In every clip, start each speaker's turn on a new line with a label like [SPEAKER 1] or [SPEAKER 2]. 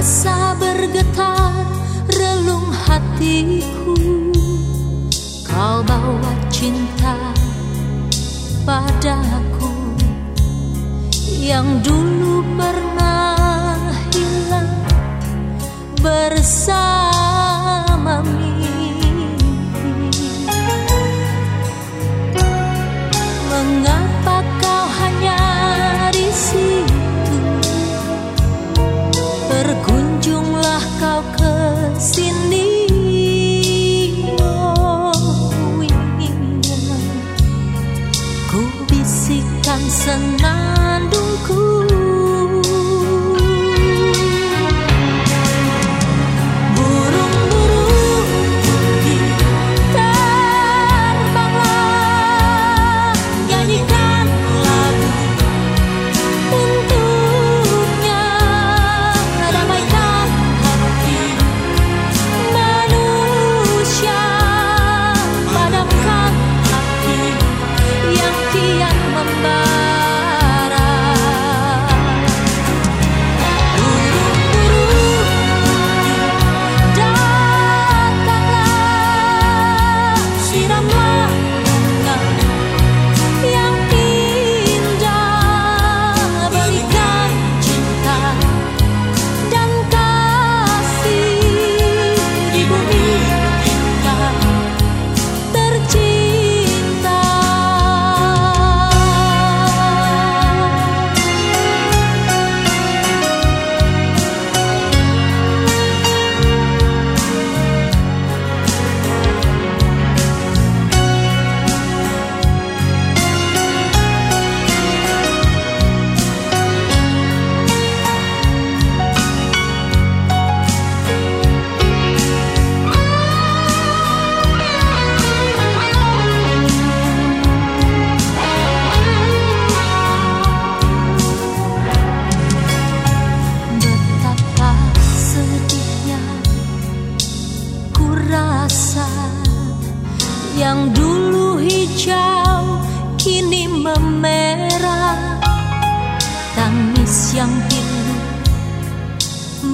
[SPEAKER 1] terasa bergetar relung hatiku. Kau bawa cinta padaku Yang dulu pernah hilang bersama.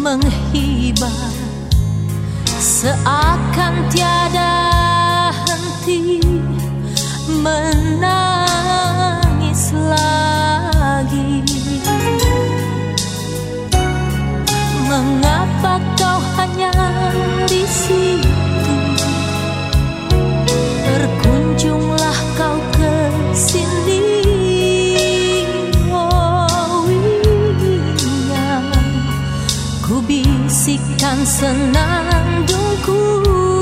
[SPEAKER 1] menghibah. Seakan tiada 相思难独孤。